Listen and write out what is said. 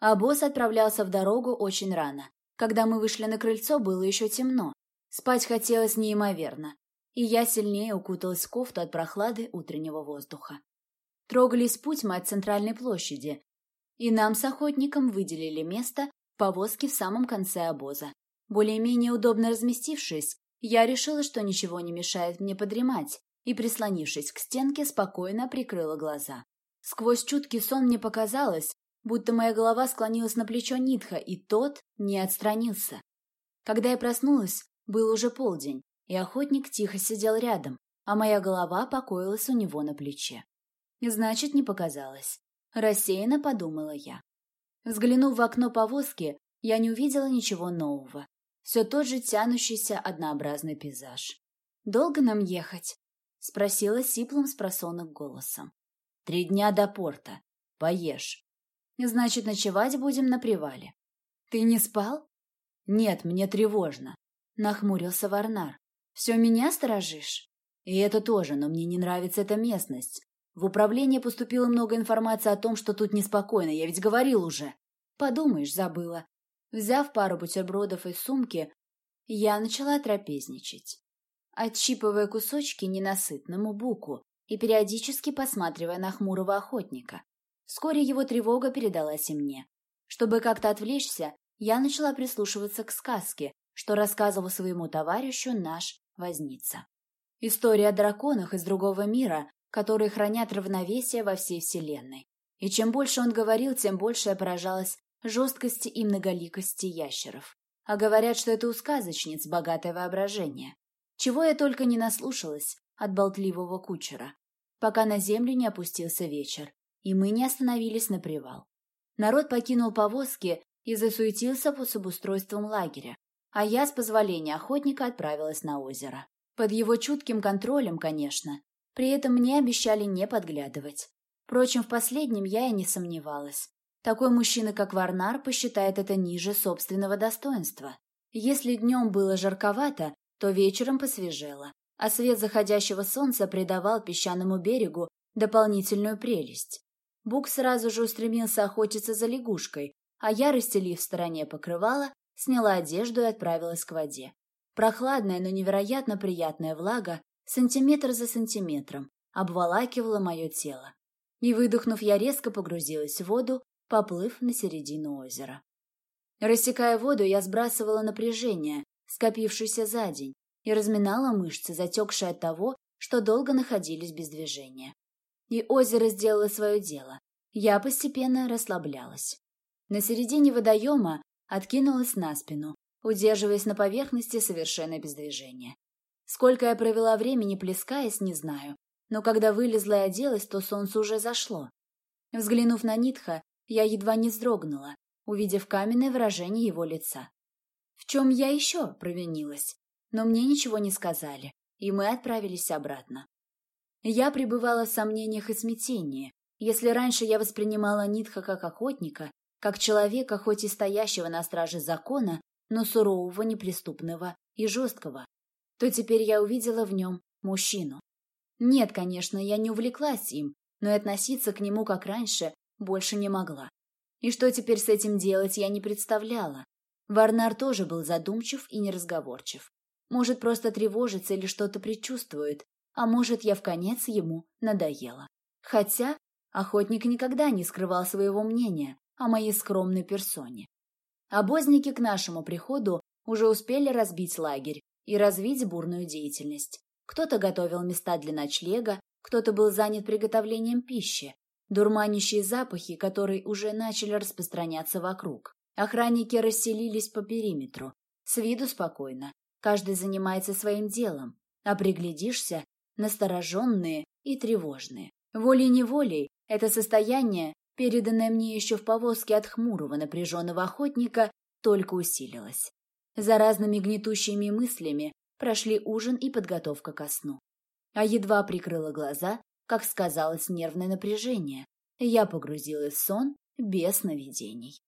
А босс отправлялся в дорогу очень рано. Когда мы вышли на крыльцо, было еще темно. Спать хотелось неимоверно, и я сильнее укуталась в кофту от прохлады утреннего воздуха. Трогались путь мы от центральной площади, и нам с охотником выделили место в повозке в самом конце обоза. Более-менее удобно разместившись, я решила, что ничего не мешает мне подремать, и, прислонившись к стенке, спокойно прикрыла глаза. Сквозь чуткий сон мне показалось, будто моя голова склонилась на плечо Нитха, и тот не отстранился. Когда я проснулась, был уже полдень, и охотник тихо сидел рядом, а моя голова покоилась у него на плече. Значит, не показалось. Рассеянно подумала я. Взглянув в окно повозки, я не увидела ничего нового. Все тот же тянущийся однообразный пейзаж. «Долго нам ехать?» — спросила сиплым с голосом. «Три дня до порта. Поешь. Значит, ночевать будем на привале. Ты не спал?» «Нет, мне тревожно», — нахмурился Варнар. «Все меня сторожишь?» «И это тоже, но мне не нравится эта местность. В управление поступило много информации о том, что тут неспокойно, я ведь говорил уже». «Подумаешь, забыла». Взяв пару бутербродов из сумки, я начала трапезничать, отщипывая кусочки ненасытному буку и периодически посматривая на хмурого охотника. Вскоре его тревога передалась и мне. Чтобы как-то отвлечься, я начала прислушиваться к сказке, что рассказывал своему товарищу наш возница. История о драконах из другого мира, которые хранят равновесие во всей Вселенной. И чем больше он говорил, тем больше я поражалась жесткости и многоликости ящеров. А говорят, что это у сказочниц богатое воображение. Чего я только не наслушалась от болтливого кучера, пока на землю не опустился вечер, и мы не остановились на привал. Народ покинул повозки и засуетился по обустройством лагеря, а я, с позволения охотника, отправилась на озеро. Под его чутким контролем, конечно. При этом мне обещали не подглядывать. Впрочем, в последнем я и не сомневалась. Такой мужчина, как Варнар, посчитает это ниже собственного достоинства. Если днем было жарковато, то вечером посвежело, а свет заходящего солнца придавал песчаному берегу дополнительную прелесть. Бук сразу же устремился охотиться за лягушкой, а я, расстелив в стороне покрывало, сняла одежду и отправилась к воде. Прохладная, но невероятно приятная влага, сантиметр за сантиметром, обволакивала мое тело. И, выдохнув, я резко погрузилась в воду, поплыв на середину озера. Рассекая воду, я сбрасывала напряжение, скопившееся за день, и разминала мышцы, затекшие от того, что долго находились без движения. И озеро сделало свое дело. Я постепенно расслаблялась. На середине водоема откинулась на спину, удерживаясь на поверхности совершенно без движения. Сколько я провела времени, плескаясь, не знаю, но когда вылезла и оделась, то солнце уже зашло. Взглянув на Нитха, я едва не вздрогнула, увидев каменное выражение его лица. В чем я еще провинилась? Но мне ничего не сказали, и мы отправились обратно. Я пребывала в сомнениях и смятении. Если раньше я воспринимала Нитха как охотника, как человека, хоть и стоящего на страже закона, но сурового, неприступного и жесткого, то теперь я увидела в нем мужчину. Нет, конечно, я не увлеклась им, но и относиться к нему, как раньше, больше не могла. И что теперь с этим делать, я не представляла. Варнар тоже был задумчив и неразговорчив. Может, просто тревожится или что-то предчувствует, а может, я в конец ему надоела. Хотя охотник никогда не скрывал своего мнения о моей скромной персоне. Обозники к нашему приходу уже успели разбить лагерь и развить бурную деятельность. Кто-то готовил места для ночлега, кто-то был занят приготовлением пищи, дурманящие запахи, которые уже начали распространяться вокруг. Охранники расселились по периметру. С виду спокойно. Каждый занимается своим делом. А приглядишься – настороженные и тревожные. Волей-неволей это состояние, переданное мне еще в повозке от хмурого напряженного охотника, только усилилось. За разными гнетущими мыслями прошли ужин и подготовка ко сну. А едва прикрыла глаза, как сказалось нервное напряжение. Я погрузилась в сон без сновидений.